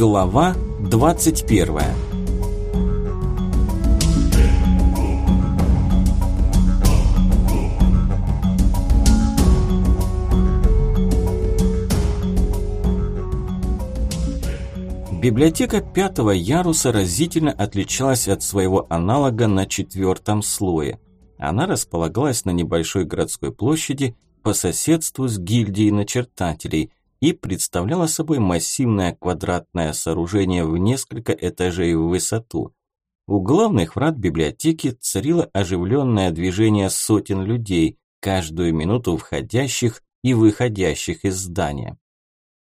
Глава 21 Библиотека пятого яруса разительно отличалась от своего аналога на четвертом слое. Она располагалась на небольшой городской площади по соседству с гильдией начертателей и представляла собой массивное квадратное сооружение в несколько этажей в высоту. У главных врат библиотеки царило оживленное движение сотен людей, каждую минуту входящих и выходящих из здания.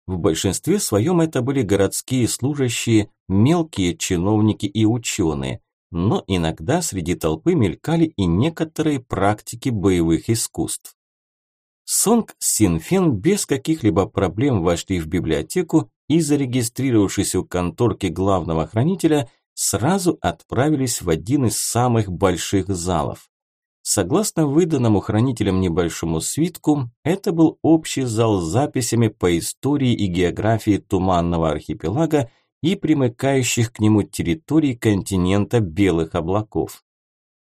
В большинстве своем это были городские служащие, мелкие чиновники и ученые, но иногда среди толпы мелькали и некоторые практики боевых искусств. Сонг Синфен без каких-либо проблем вошли в библиотеку и, зарегистрировавшись у конторки главного хранителя, сразу отправились в один из самых больших залов. Согласно выданному хранителям небольшому свитку, это был общий зал с записями по истории и географии Туманного архипелага и примыкающих к нему территорий континента Белых облаков.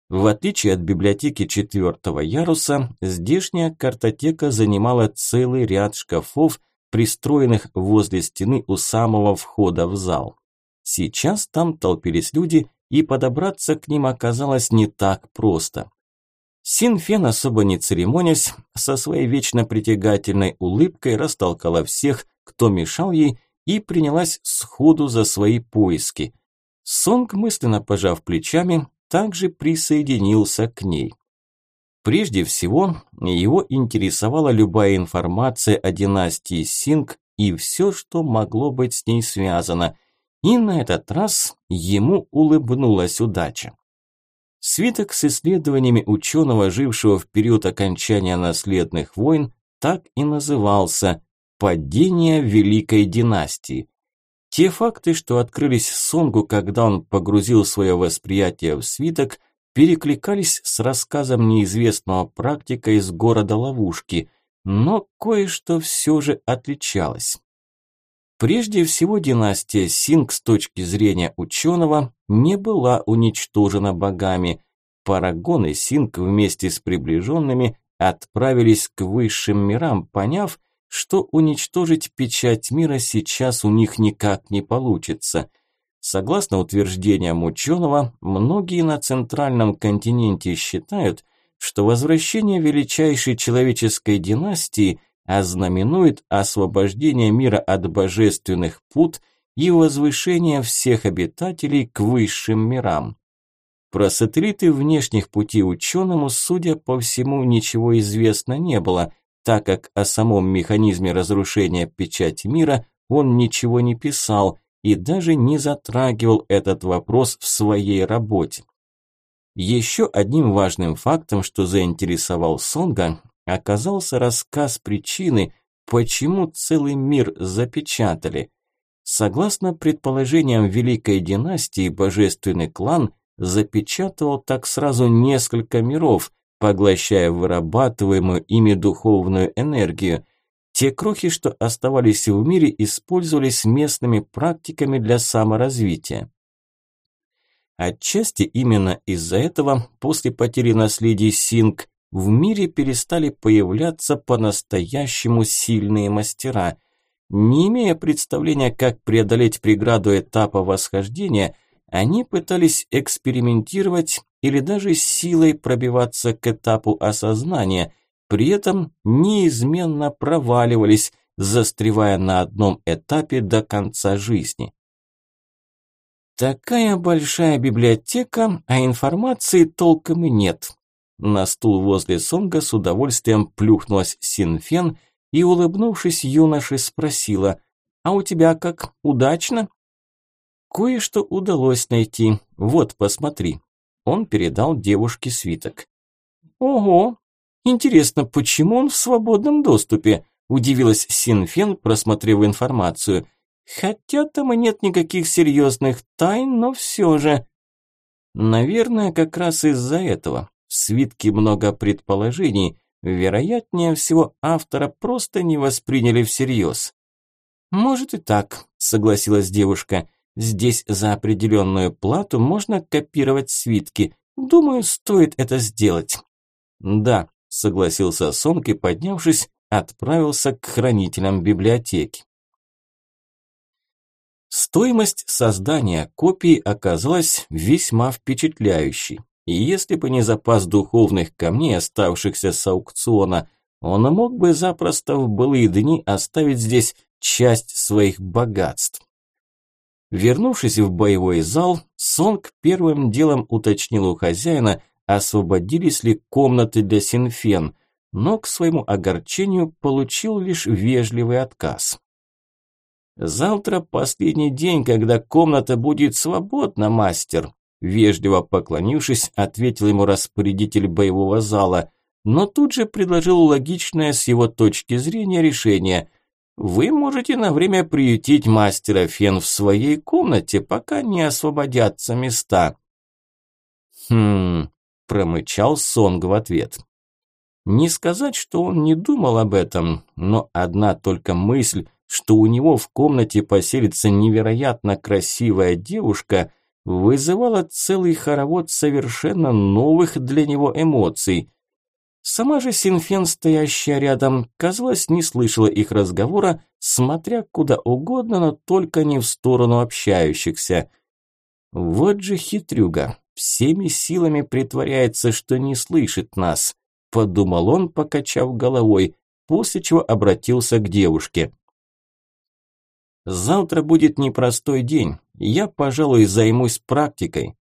В отличие от библиотеки четвертого яруса, здешняя картотека занимала целый ряд шкафов, пристроенных возле стены у самого входа в зал. Сейчас там толпились люди, и подобраться к ним оказалось не так просто. Синфен, особо не церемонясь, со своей вечно притягательной улыбкой растолкала всех, кто мешал ей, и принялась сходу за свои поиски. Сонг, мысленно пожав плечами, также присоединился к ней. Прежде всего, его интересовала любая информация о династии Синг и все, что могло быть с ней связано. И на этот раз ему улыбнулась удача. Свиток с исследованиями ученого, жившего в период окончания наследных войн, так и назывался «Падение Великой династии». Те факты, что открылись Сонгу, когда он погрузил свое восприятие в свиток, перекликались с рассказом неизвестного практика из города ловушки, но кое-что все же отличалось. Прежде всего, династия Синг с точки зрения ученого не была уничтожена богами. Парагон и Синг вместе с приближенными отправились к высшим мирам, поняв, что уничтожить печать мира сейчас у них никак не получится. Согласно утверждениям ученого, многие на центральном континенте считают, что возвращение величайшей человеческой династии – ознаменует освобождение мира от божественных пут и возвышение всех обитателей к высшим мирам. Про сателлиты внешних путей ученому, судя по всему, ничего известно не было, так как о самом механизме разрушения печати мира он ничего не писал и даже не затрагивал этот вопрос в своей работе. Еще одним важным фактом, что заинтересовал Сонга, оказался рассказ причины, почему целый мир запечатали. Согласно предположениям Великой династии, божественный клан запечатывал так сразу несколько миров, поглощая вырабатываемую ими духовную энергию. Те крохи, что оставались в мире, использовались местными практиками для саморазвития. Отчасти именно из-за этого, после потери наследий Синг, в мире перестали появляться по-настоящему сильные мастера. Не имея представления, как преодолеть преграду этапа восхождения, они пытались экспериментировать или даже силой пробиваться к этапу осознания, при этом неизменно проваливались, застревая на одном этапе до конца жизни. Такая большая библиотека, а информации толком и нет. На стул возле Сонга с удовольствием плюхнулась Синфен и, улыбнувшись юноше, спросила, «А у тебя как, удачно?» «Кое-что удалось найти. Вот, посмотри». Он передал девушке свиток. «Ого! Интересно, почему он в свободном доступе?» Удивилась Синфен, просмотрев информацию. «Хотя там и нет никаких серьезных тайн, но все же...» «Наверное, как раз из-за этого. В свитке много предположений, вероятнее всего автора просто не восприняли всерьез. Может и так, согласилась девушка. Здесь за определенную плату можно копировать свитки. Думаю, стоит это сделать. Да, согласился Сонг и, поднявшись, отправился к хранителям библиотеки. Стоимость создания копий оказалась весьма впечатляющей. И если бы не запас духовных камней, оставшихся с аукциона, он мог бы запросто в былые дни оставить здесь часть своих богатств. Вернувшись в боевой зал, Сонг первым делом уточнил у хозяина, освободились ли комнаты для Синфен, но к своему огорчению получил лишь вежливый отказ. «Завтра последний день, когда комната будет свободна, мастер», вежливо поклонившись, ответил ему распорядитель боевого зала, но тут же предложил логичное с его точки зрения решение. «Вы можете на время приютить мастера Фен в своей комнате, пока не освободятся места». «Хм...» – промычал Сонг в ответ. Не сказать, что он не думал об этом, но одна только мысль, что у него в комнате поселится невероятно красивая девушка, вызывала целый хоровод совершенно новых для него эмоций. Сама же Синфен, стоящая рядом, казалось, не слышала их разговора, смотря куда угодно, но только не в сторону общающихся. Вот же хитрюга, всеми силами притворяется, что не слышит нас, подумал он, покачав головой, после чего обратился к девушке. Завтра будет непростой день. Я, пожалуй, займусь практикой.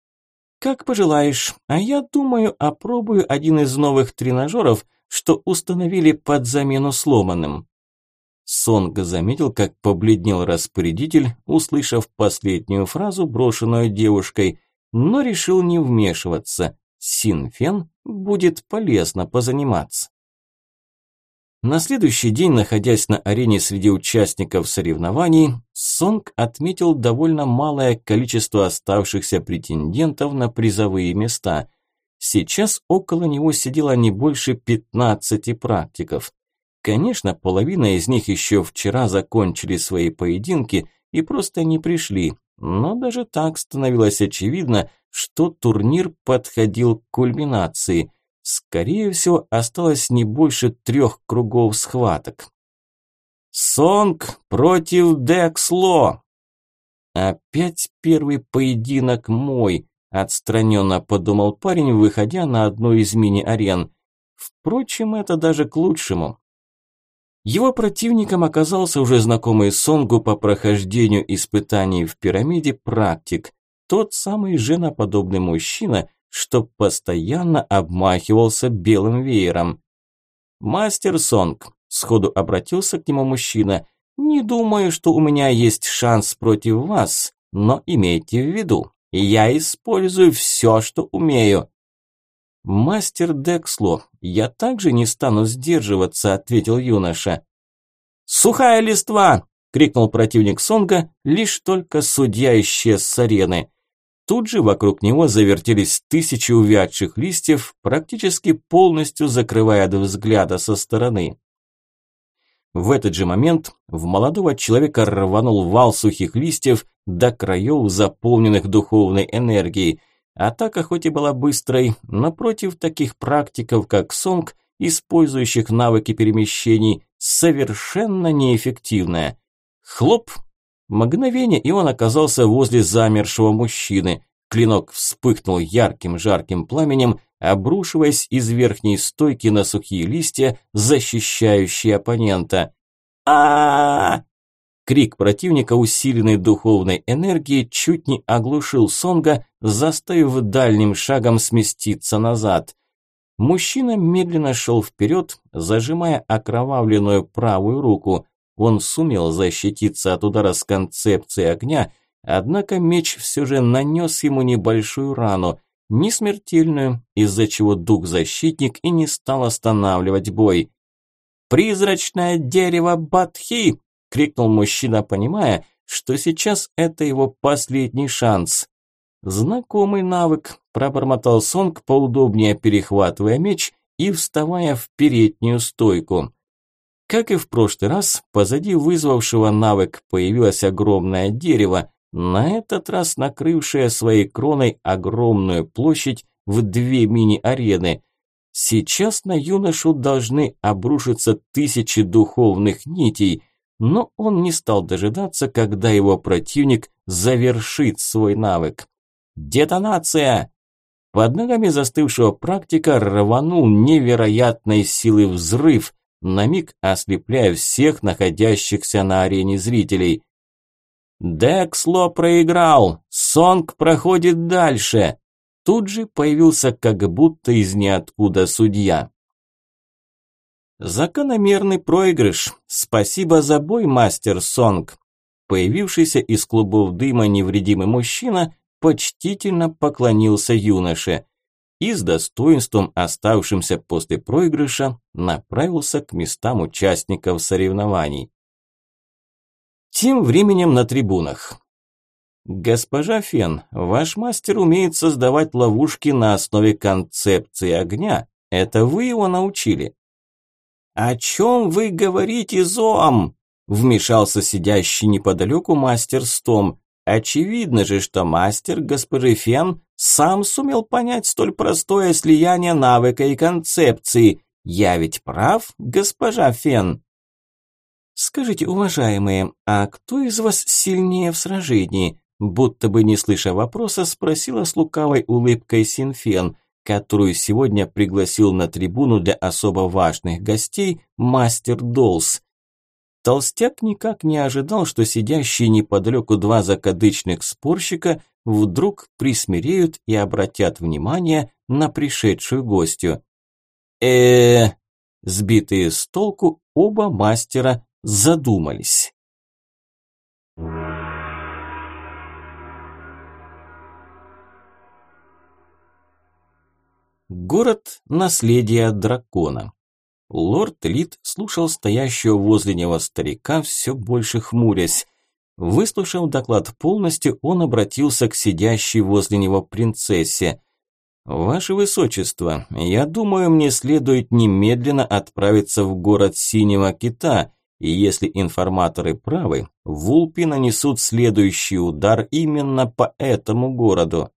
Как пожелаешь. А я думаю, опробую один из новых тренажеров, что установили под замену сломанным. Сонг заметил, как побледнел распорядитель, услышав последнюю фразу, брошенную девушкой, но решил не вмешиваться. Синфен будет полезно позаниматься. На следующий день, находясь на арене среди участников соревнований, Сонг отметил довольно малое количество оставшихся претендентов на призовые места. Сейчас около него сидело не больше 15 практиков. Конечно, половина из них еще вчера закончили свои поединки и просто не пришли, но даже так становилось очевидно, что турнир подходил к кульминации – Скорее всего, осталось не больше трех кругов схваток. Сонг против Дексло. Опять первый поединок мой, отстраненно подумал парень, выходя на одну из мини-арен. Впрочем, это даже к лучшему. Его противником оказался уже знакомый Сонгу по прохождению испытаний в пирамиде практик, тот самый женоподобный мужчина, что постоянно обмахивался белым веером. «Мастер Сонг», – сходу обратился к нему мужчина, – «не думаю, что у меня есть шанс против вас, но имейте в виду, я использую все, что умею». «Мастер Дексло, я также не стану сдерживаться», – ответил юноша. «Сухая листва!» – крикнул противник Сонга, лишь только судья исчез с арены. Тут же вокруг него завертелись тысячи увядших листьев, практически полностью закрывая от взгляда со стороны. В этот же момент в молодого человека рванул вал сухих листьев до краев, заполненных духовной энергией. Атака хоть и была быстрой, но против таких практиков, как Сонг, использующих навыки перемещений, совершенно неэффективная. Хлоп! Мгновение, и он оказался возле замершего мужчины. Клинок вспыхнул ярким жарким пламенем, обрушиваясь из верхней стойки на сухие листья, защищающие оппонента. а, Крик противника, усиленный духовной энергией, чуть не оглушил Сонга, заставив дальним шагом сместиться назад. Мужчина медленно шел вперед, зажимая окровавленную правую руку. Он сумел защититься от удара с концепции огня, однако меч все же нанес ему небольшую рану, не смертельную, из-за чего дух-защитник и не стал останавливать бой. «Призрачное дерево Батхи!» – крикнул мужчина, понимая, что сейчас это его последний шанс. «Знакомый навык», – пробормотал Сонг, поудобнее перехватывая меч и вставая в переднюю стойку. Как и в прошлый раз, позади вызвавшего навык появилось огромное дерево, на этот раз накрывшее своей кроной огромную площадь в две мини-арены. Сейчас на юношу должны обрушиться тысячи духовных нитей, но он не стал дожидаться, когда его противник завершит свой навык. Детонация! Под ногами застывшего практика рванул невероятной силы взрыв, на миг ослепляя всех находящихся на арене зрителей. Дексло проиграл, Сонг проходит дальше. Тут же появился как будто из ниоткуда судья. Закономерный проигрыш. Спасибо за бой, мастер Сонг. Появившийся из клубов дыма невредимый мужчина почтительно поклонился юноше и с достоинством, оставшимся после проигрыша, направился к местам участников соревнований. Тем временем на трибунах. «Госпожа Фен, ваш мастер умеет создавать ловушки на основе концепции огня. Это вы его научили?» «О чем вы говорите, Зоам?» – вмешался сидящий неподалеку мастер Стом. «Очевидно же, что мастер госпожи Фен сам сумел понять столь простое слияние навыка и концепции. Я ведь прав, госпожа Фен?» «Скажите, уважаемые, а кто из вас сильнее в сражении?» Будто бы не слыша вопроса, спросила с лукавой улыбкой Синфен, которую сегодня пригласил на трибуну для особо важных гостей мастер Долс. Толстяк никак не ожидал, что сидящие неподалеку два закадычных спорщика вдруг присмиреют и обратят внимание на пришедшую гостью. э Сбитые с толку, оба мастера задумались. Город – наследие дракона. Лорд Лид слушал стоящего возле него старика, все больше хмурясь. Выслушав доклад полностью, он обратился к сидящей возле него принцессе. «Ваше Высочество, я думаю, мне следует немедленно отправиться в город Синего Кита, и если информаторы правы, вулпи нанесут следующий удар именно по этому городу».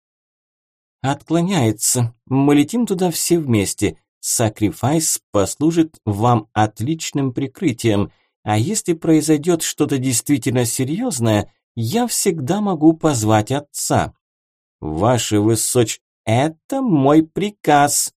«Отклоняется. Мы летим туда все вместе. Сакрифайс послужит вам отличным прикрытием. А если произойдет что-то действительно серьезное, я всегда могу позвать отца». «Ваше высоч... Это мой приказ!»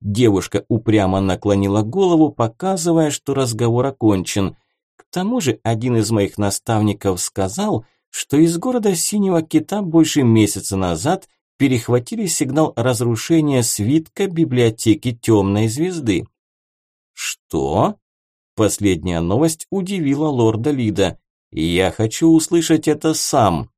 Девушка упрямо наклонила голову, показывая, что разговор окончен. К тому же один из моих наставников сказал, что из города Синего Кита больше месяца назад – перехватили сигнал разрушения свитка библиотеки Темной Звезды. Что? Последняя новость удивила лорда Лида. Я хочу услышать это сам.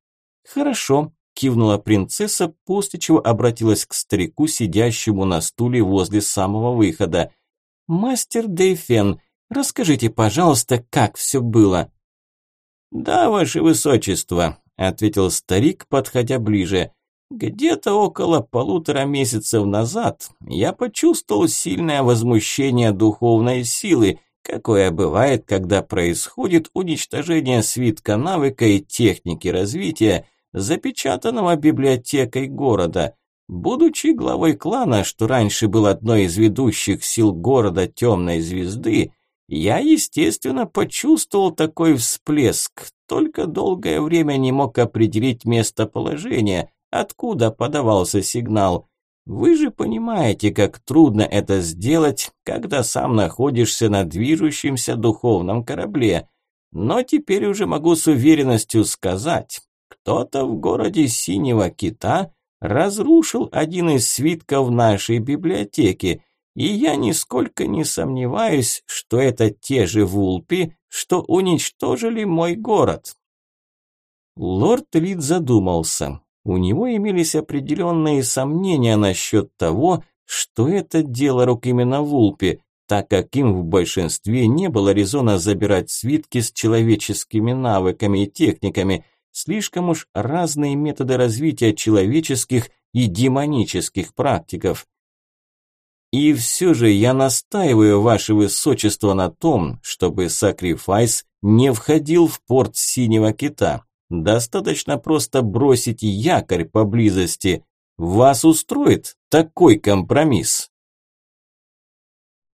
Хорошо, кивнула принцесса, после чего обратилась к старику, сидящему на стуле возле самого выхода. Мастер Дейфен, расскажите, пожалуйста, как все было. Да, ваше высочество, ответил старик, подходя ближе. Где-то около полутора месяцев назад я почувствовал сильное возмущение духовной силы, какое бывает, когда происходит уничтожение свитка навыка и техники развития, запечатанного библиотекой города. Будучи главой клана, что раньше был одной из ведущих сил города Темной Звезды, я, естественно, почувствовал такой всплеск, только долгое время не мог определить местоположение, откуда подавался сигнал. Вы же понимаете, как трудно это сделать, когда сам находишься на движущемся духовном корабле. Но теперь уже могу с уверенностью сказать, кто-то в городе Синего Кита разрушил один из свитков нашей библиотеки, и я нисколько не сомневаюсь, что это те же вулпи, что уничтожили мой город. Лорд Лид задумался. У него имелись определенные сомнения насчет того, что это дело рук именно Вулпе, так как им в большинстве не было резона забирать свитки с человеческими навыками и техниками, слишком уж разные методы развития человеческих и демонических практиков. И все же я настаиваю, ваше высочество, на том, чтобы Сакрифайс не входил в порт Синего Кита. Достаточно просто бросить якорь поблизости. Вас устроит такой компромисс?